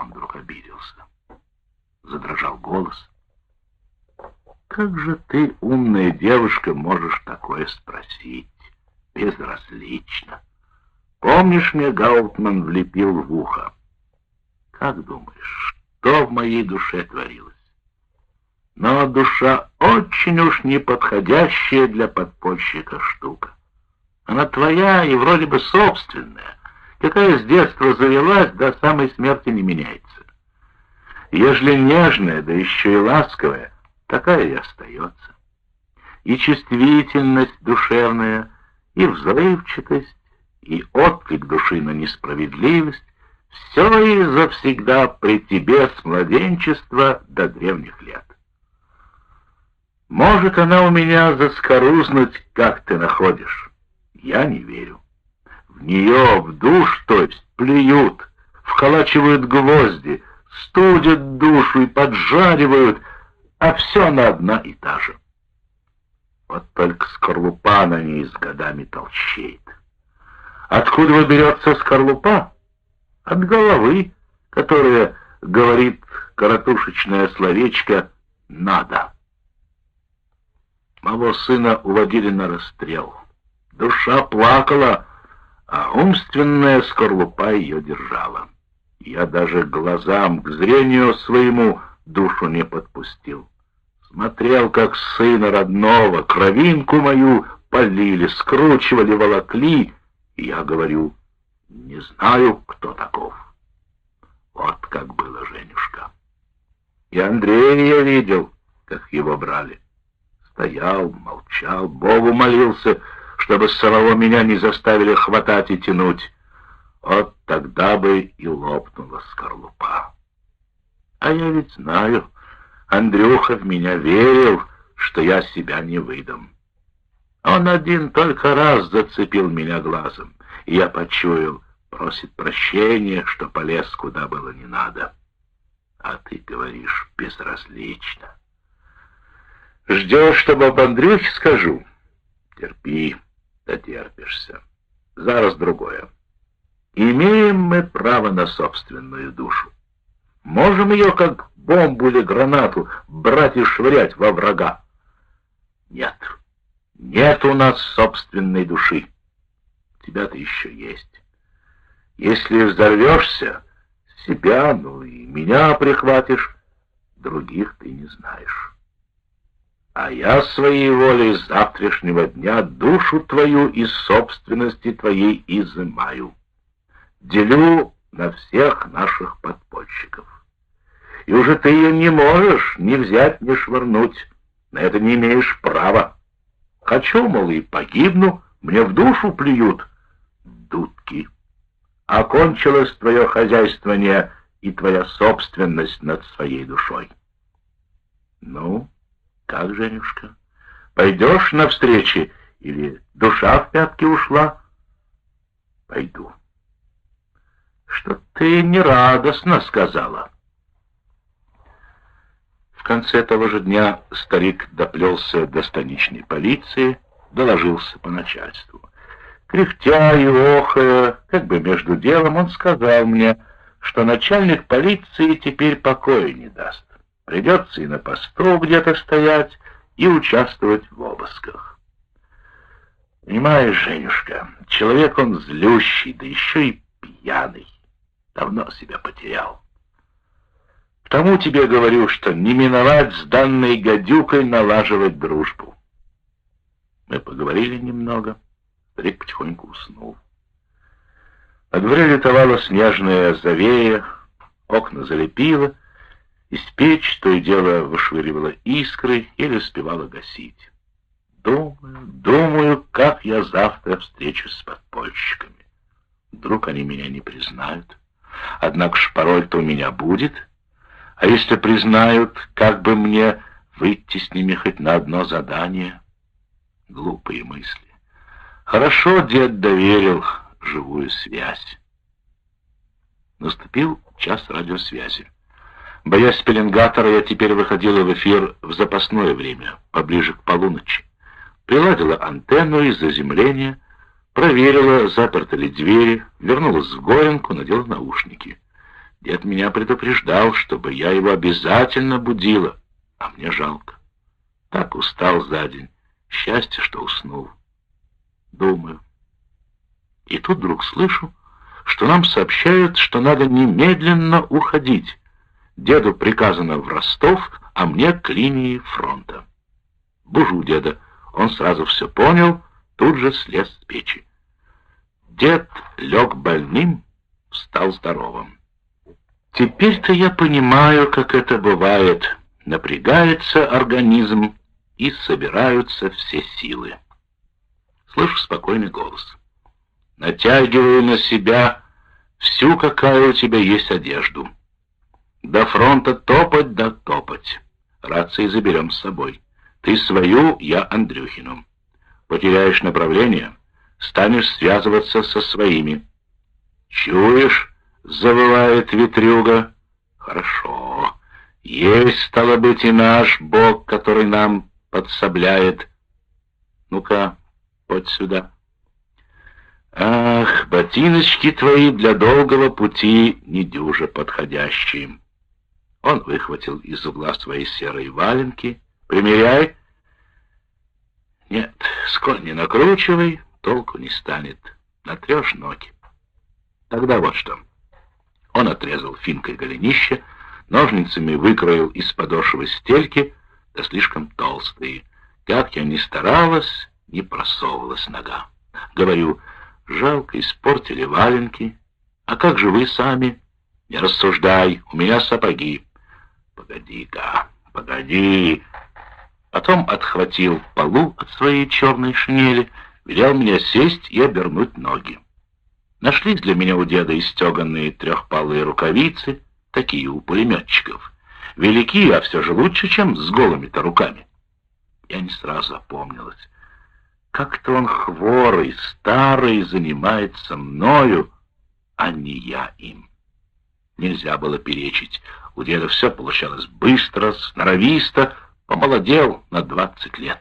Он вдруг обиделся. Задрожал голос. «Как же ты, умная девушка, можешь такое спросить? Безразлично. Помнишь, мне Гаутман влепил в ухо? Как думаешь, что в моей душе творилось? Но душа очень уж неподходящая для подпольщика штука. Она твоя и вроде бы собственная, какая с детства завелась, до самой смерти не меняется. Ежели нежная, да еще и ласковая, такая и остается. И чувствительность душевная, и взрывчатость, и отклик души на несправедливость, все и завсегда при тебе с младенчества до древних лет. Может она у меня заскорузнуть, как ты находишь. Я не верю. В нее, в душ, то есть, плюют, вколачивают гвозди, студят душу и поджаривают, а все она одна и та же. Вот только скорлупа на ней с годами толщеет. Откуда берется скорлупа? От головы, которая говорит коротушечное словечко «надо». Моего сына уводили на расстрел. Душа плакала, а умственная скорлупа ее держала. Я даже глазам, к зрению своему душу не подпустил. Смотрел, как сына родного, кровинку мою полили, скручивали, волокли. И я говорю, не знаю, кто таков. Вот как было, Женюшка. И Андрея видел, как его брали. Стоял, молчал, Богу молился, чтобы самого меня не заставили хватать и тянуть. Вот тогда бы и лопнула скорлупа. А я ведь знаю, Андрюха в меня верил, что я себя не выдам. Он один только раз зацепил меня глазом, и я почуял, просит прощения, что полез куда было не надо. А ты говоришь безразлично. Ждешь, чтобы об Андрюхе скажу? Терпи, дотерпишься. Зараз другое. Имеем мы право на собственную душу. Можем ее, как бомбу или гранату, брать и швырять во врага. Нет, нет у нас собственной души. Тебя-то еще есть. Если взорвешься, себя, ну и меня прихватишь, других ты не знаешь. А я своей волей с завтрашнего дня душу твою из собственности твоей изымаю делю на всех наших подпольщиков. И уже ты ее не можешь ни взять, ни швырнуть. На это не имеешь права. Хочу, мол, и погибну, мне в душу плюют. Дудки. Окончилось твое хозяйствование и твоя собственность над своей душой. Ну, как, Женюшка, пойдешь навстречу или душа в пятки ушла? Пойду что ты нерадостно сказала. В конце того же дня старик доплелся до станичной полиции, доложился по начальству. Кряхтя и охая, как бы между делом, он сказал мне, что начальник полиции теперь покоя не даст. Придется и на посту где-то стоять, и участвовать в обысках. Понимаешь, Женюшка, человек он злющий, да еще и пьяный давно себя потерял. К тому тебе говорю, что не миновать с данной гадюкой налаживать дружбу. Мы поговорили немного, старик потихоньку уснул. На дворе летовала снежная завея, окна залепило, из печь то и дело вышвыривала искры или успевала гасить. Думаю, думаю, как я завтра встречусь с подпольщиками. Вдруг они меня не признают. Однако ж пароль-то у меня будет. А если признают, как бы мне выйти с ними хоть на одно задание? Глупые мысли. Хорошо дед доверил живую связь. Наступил час радиосвязи. Боясь пеленгатора, я теперь выходила в эфир в запасное время, поближе к полуночи. Приладила антенну из заземления, проверила, заперты ли двери, вернулась в Горенку, надела наушники. Дед меня предупреждал, чтобы я его обязательно будила, а мне жалко. Так устал за день. Счастье, что уснул. Думаю. И тут вдруг слышу, что нам сообщают, что надо немедленно уходить. Деду приказано в Ростов, а мне к линии фронта. Бужу деда. Он сразу все понял, тут же слез с печи. Дед лег больным, стал здоровым. Теперь-то я понимаю, как это бывает. Напрягается организм, и собираются все силы. Слышу спокойный голос. Натягиваю на себя всю, какая у тебя есть одежду. До фронта топать да топать. Рации заберем с собой. Ты свою, я Андрюхину. Потеряешь направление, станешь связываться со своими. Чуешь, завывает ветрюга. Хорошо. Есть, стало быть, и наш Бог, который нам подсобляет. Ну-ка, вот сюда. Ах, ботиночки твои для долгого пути недюже подходящие. Он выхватил из угла свои серые валенки. Примеряй. Нет, сколь не накручивай, толку не станет. Натрешь ноги. Тогда вот что. Он отрезал финкой голенище, ножницами выкроил из подошвы стельки, да слишком толстые. Как я ни старалась, не просовывалась нога. Говорю, жалко, испортили валенки. А как же вы сами? Не рассуждай, у меня сапоги. Погоди-ка, погоди. Потом отхватил полу от своей черной шинели, велел мне сесть и обернуть ноги. Нашлись для меня у деда истеганные трехпалые рукавицы, такие у пулеметчиков. Велики, а все же лучше, чем с голыми-то руками. Я не сразу опомнилась. Как-то он хворый, старый, занимается мною, а не я им. Нельзя было перечить. У деда все получалось быстро, сноровисто, помолодел на двадцать лет.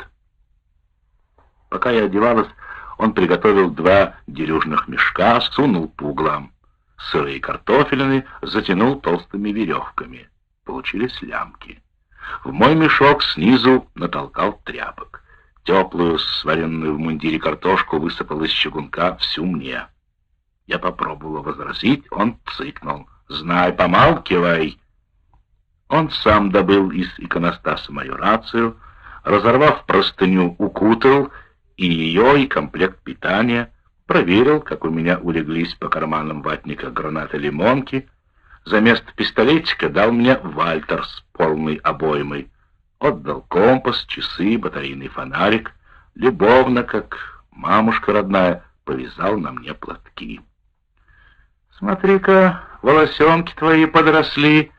Пока я одевалась, он приготовил два дерюжных мешка, сунул по углам. Сырые картофелины затянул толстыми веревками получились лямки. В мой мешок снизу натолкал тряпок. Теплую, сваренную в мундире картошку высыпал из чугунка всю мне. Я попробовал возразить, он цыкнул. «Знай, помалкивай!» Он сам добыл из иконостаса мою рацию, разорвав простыню, укутал и ее, и комплект питания, проверил, как у меня улеглись по карманам ватника гранаты лимонки — за место пистолетика дал мне Вальтер с полной обоймой. Отдал компас, часы, батарейный фонарик. Любовно, как мамушка родная, повязал на мне платки. «Смотри-ка, волосенки твои подросли.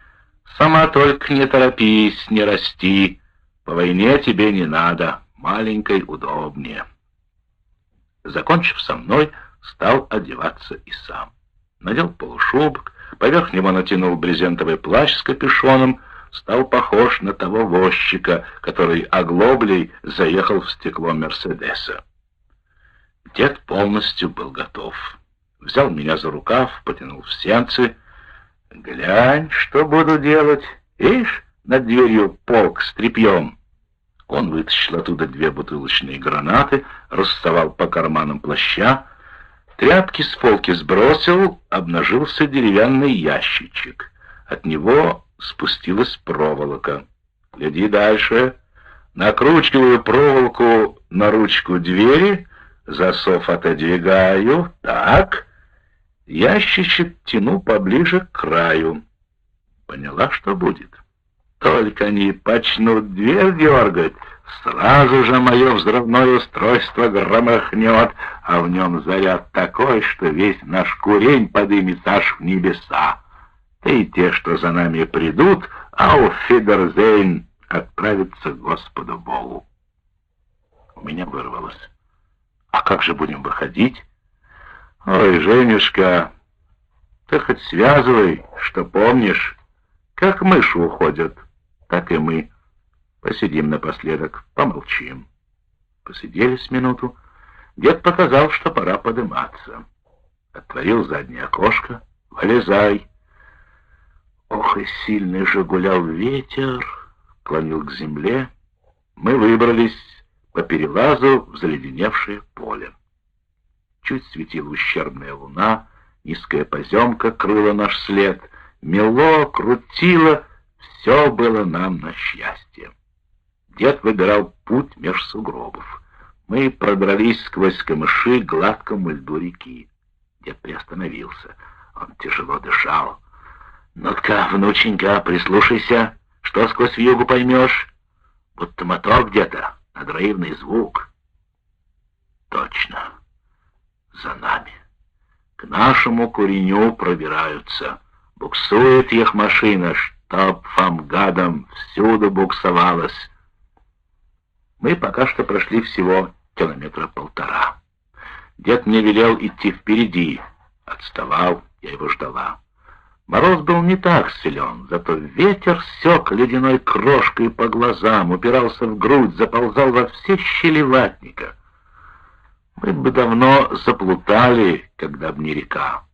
Сама только не торопись, не расти. По войне тебе не надо, маленькой удобнее». Закончив со мной, стал одеваться и сам. Надел полушубок, Поверх него натянул брезентовый плащ с капюшоном, стал похож на того возчика, который оглоблей заехал в стекло Мерседеса. Дед полностью был готов. Взял меня за рукав, потянул в сенцы. «Глянь, что буду делать. Ишь, над дверью полк с тряпьем». Он вытащил оттуда две бутылочные гранаты, расставал по карманам плаща, Тряпки с полки сбросил, обнажился деревянный ящичек. От него спустилась проволока. Гляди дальше. Накручиваю проволоку на ручку двери, засов отодвигаю. Так. Ящичек тяну поближе к краю. Поняла, что будет? Только они почнут дверь дергать, Сразу же мое взрывное устройство громыхнет, а в нем заряд такой, что весь наш курень подымется аж в небеса. И те, что за нами придут, ау Фидерзейн, отправятся к Господу Богу. У меня вырвалось. А как же будем выходить? Ой, Женюшка, ты хоть связывай, что помнишь, как мыши уходят, так и мы. Посидим напоследок, помолчим. Посидели с минуту. Дед показал, что пора подыматься. Отворил заднее окошко. Вылезай. Ох, и сильный же гулял ветер, клонил к земле. Мы выбрались по перелазу в заледеневшее поле. Чуть светила ущербная луна, низкая поземка крыла наш след, мело, крутило, все было нам на счастье. Дед выбирал путь меж сугробов. Мы продрались сквозь камыши к гладкому льду реки. Дед приостановился. Он тяжело дышал. «Ну-ка, внученька, прислушайся, что сквозь вьюгу поймешь? Будто мотор где-то, надрывный звук». За нами. К нашему куреню пробираются. Буксует их машина, чтоб вам гадом всюду буксовалась». Мы пока что прошли всего километра полтора. Дед мне велел идти впереди. Отставал, я его ждала. Мороз был не так силен, зато ветер сек ледяной крошкой по глазам, упирался в грудь, заползал во все щели ватника. Мы бы давно заплутали, когда б не река.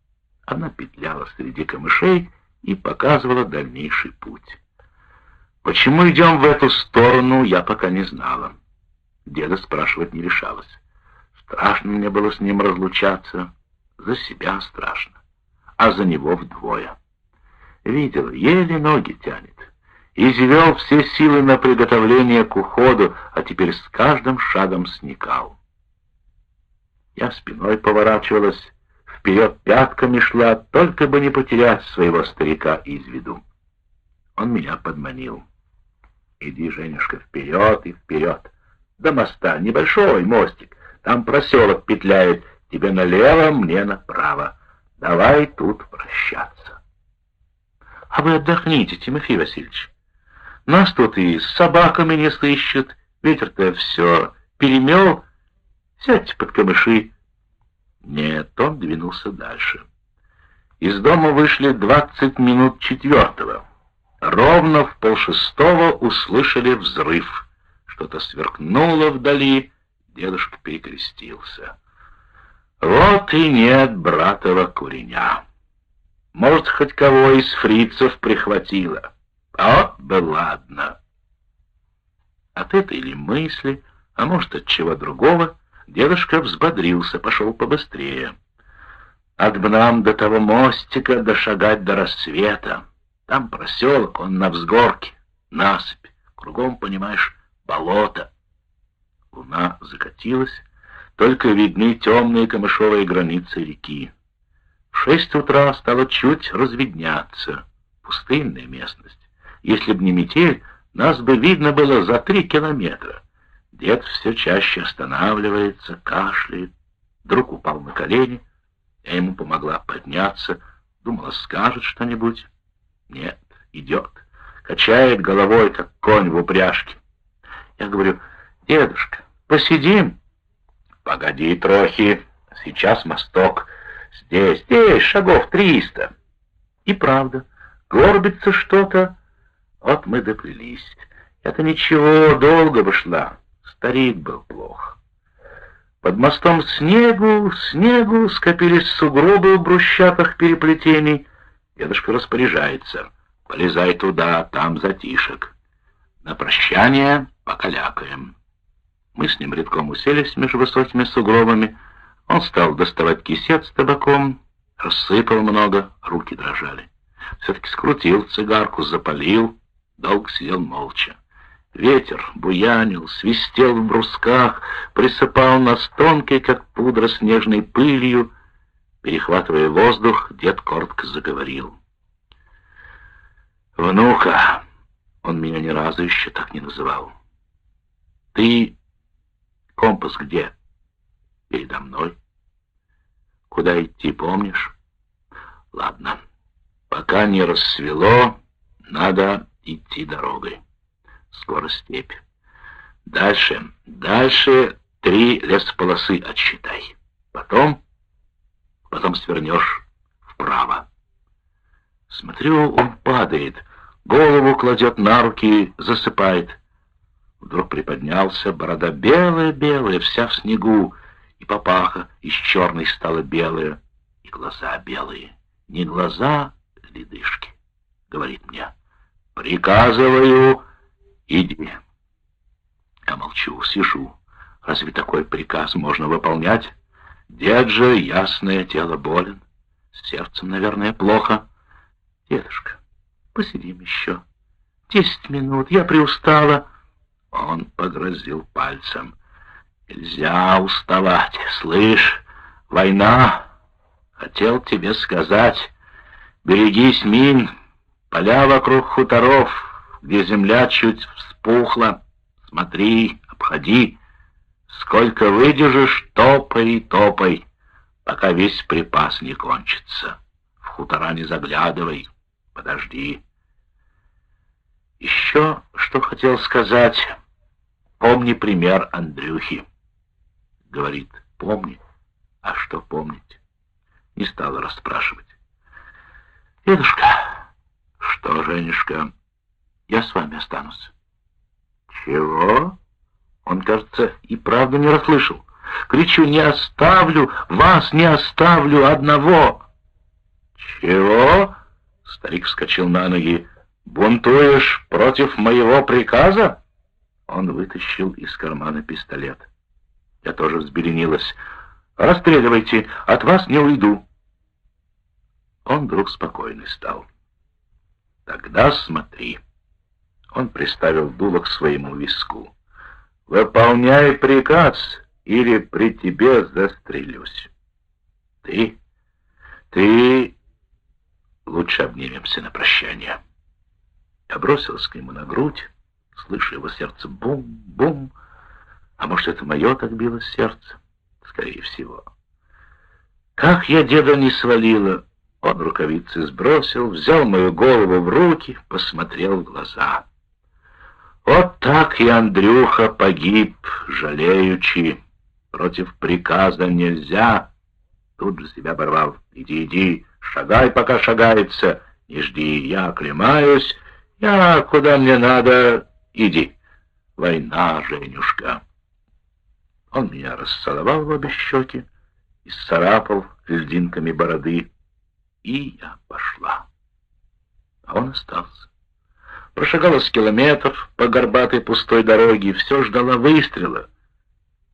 Она петляла среди камышей и показывала дальнейший путь. Почему идем в эту сторону, я пока не знала. Деда спрашивать не решалась. Страшно мне было с ним разлучаться. За себя страшно, а за него вдвое. Видел, еле ноги тянет. Извел все силы на приготовление к уходу, а теперь с каждым шагом сникал. Я спиной поворачивалась, вперед пятками шла, только бы не потерять своего старика из виду. Он меня подманил. Иди, Женюшка, вперед и вперед. До моста небольшой мостик. Там проселок петляет. Тебе налево, мне направо. Давай тут прощаться. А вы отдохните, Тимофей Васильевич. Нас тут и с собаками не сыщут. Ветер-то все перемел. Сядьте под камыши. Нет, он двинулся дальше. Из дома вышли двадцать минут четвертого. Ровно в полшестого услышали взрыв. Что-то сверкнуло вдали, дедушка перекрестился. Вот и нет братова куреня. Может, хоть кого из фрицев прихватило. А вот бы ладно. От этой ли мысли, а может, от чего другого, дедушка взбодрился, пошел побыстрее. От нам до того мостика дошагать до рассвета. Там проселок, он на взгорке, насыпь. Кругом, понимаешь, болото. Луна закатилась, только видны темные камышовые границы реки. В шесть утра стало чуть разведняться. Пустынная местность. Если б не метель, нас бы видно было за три километра. Дед все чаще останавливается, кашляет. Друг упал на колени. Я ему помогла подняться. Думала, скажет что-нибудь. Нет, идет. Качает головой, как конь в упряжке. Я говорю, дедушка, посидим. Погоди трохи, сейчас мосток. Здесь, здесь, шагов триста. И правда, горбится что-то. Вот мы доплелись. Это ничего, долго бы шла. Старик был плох. Под мостом снегу, снегу скопились сугробы в брусчатых переплетений. Дедушка распоряжается. Полезай туда, там затишек. На прощание покалякаем. Мы с ним редком уселись между высокими сугробами. Он стал доставать кисет с табаком, рассыпал много, руки дрожали. Все-таки скрутил цигарку, запалил, долго сидел молча. Ветер буянил, свистел в брусках, присыпал нас тонкой, как пудра, снежной пылью. Перехватывая воздух, дед коротко заговорил. «Внука!» Он меня ни разу еще так не называл. «Ты Компас где? Передо мной. Куда идти, помнишь? Ладно. Пока не рассвело, надо идти дорогой. Скоро степь. Дальше, дальше три лесополосы отсчитай. Потом, потом свернешь вправо. Смотрю, он падает, голову кладет на руки, засыпает. Вдруг приподнялся, борода белая-белая, вся в снегу, и папаха из черной стала белая, и глаза белые. Не глаза, ледышки. говорит мне. Приказываю, иди. Я молчу, сижу. Разве такой приказ можно выполнять? Дед же, ясное тело, болен. С сердцем, наверное, плохо. Дедушка, посидим еще. Десять минут, я приустала. Он погрозил пальцем. Нельзя уставать, слышь, война. Хотел тебе сказать, берегись мин, поля вокруг хуторов, где земля чуть вспухла. Смотри, обходи. Сколько выдержишь, топай и топай, пока весь припас не кончится. В хутора не заглядывай, подожди. Еще что хотел сказать. Помни пример Андрюхи. Говорит, помни. А что помнить? Не стала расспрашивать. Дедушка, что, Женюшка, я с вами останусь. Чего? Он, кажется, и правда не расслышал. Кричу, не оставлю, вас не оставлю одного. Чего? Старик вскочил на ноги. «Бунтуешь против моего приказа?» Он вытащил из кармана пистолет. Я тоже взбеленилась. «Расстреливайте, от вас не уйду». Он вдруг спокойный стал. «Тогда смотри». Он приставил дуло к своему виску. «Выполняй приказ, или при тебе застрелюсь». «Ты? Ты...» «Лучше обнимемся на прощание». Я бросилась к нему на грудь, слышу его сердце бум-бум. А может, это мое так билось сердце? Скорее всего. Как я деда не свалила! Он рукавицы сбросил, взял мою голову в руки, посмотрел в глаза. Вот так и Андрюха погиб, жалеючи. Против приказа нельзя. Тут же себя оборвал. Иди, иди, шагай, пока шагается. Не жди, я оклемаюсь я куда мне надо, иди. Война, Женюшка. Он меня расцеловал в обе щеки и сцарапал льдинками бороды. И я пошла. А он остался. Прошагала с километров по горбатой пустой дороге, все ждала выстрела.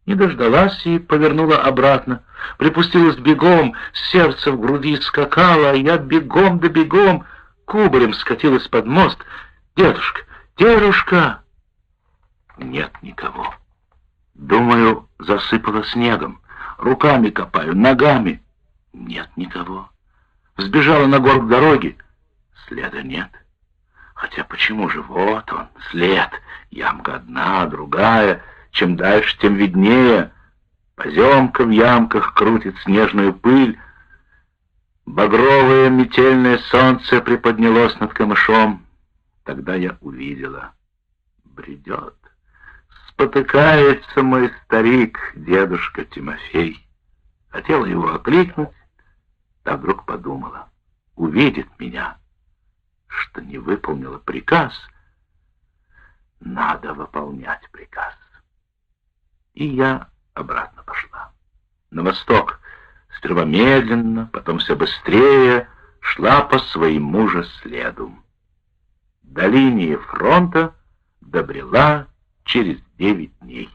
Не дождалась и повернула обратно. Припустилась бегом, сердце в груди скакало, а я бегом да бегом — кубарем скатилась под мост. «Дедушка! Дедушка!» Нет никого. Думаю, засыпала снегом. Руками копаю, ногами. Нет никого. Сбежала на горб дороги. Следа нет. Хотя почему же? Вот он, след. Ямка одна, другая. Чем дальше, тем виднее. Поземка в ямках крутит снежную пыль. Багровое метельное солнце приподнялось над камышом. Тогда я увидела. Бредет. Спотыкается мой старик, дедушка Тимофей. Хотела его окликнуть, да вдруг подумала. Увидит меня, что не выполнила приказ. Надо выполнять приказ. И я обратно пошла. На восток — Сперва медленно, потом все быстрее шла по своему же следу. До линии фронта добрела через девять дней.